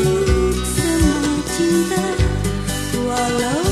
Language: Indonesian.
untuk semua cinta walau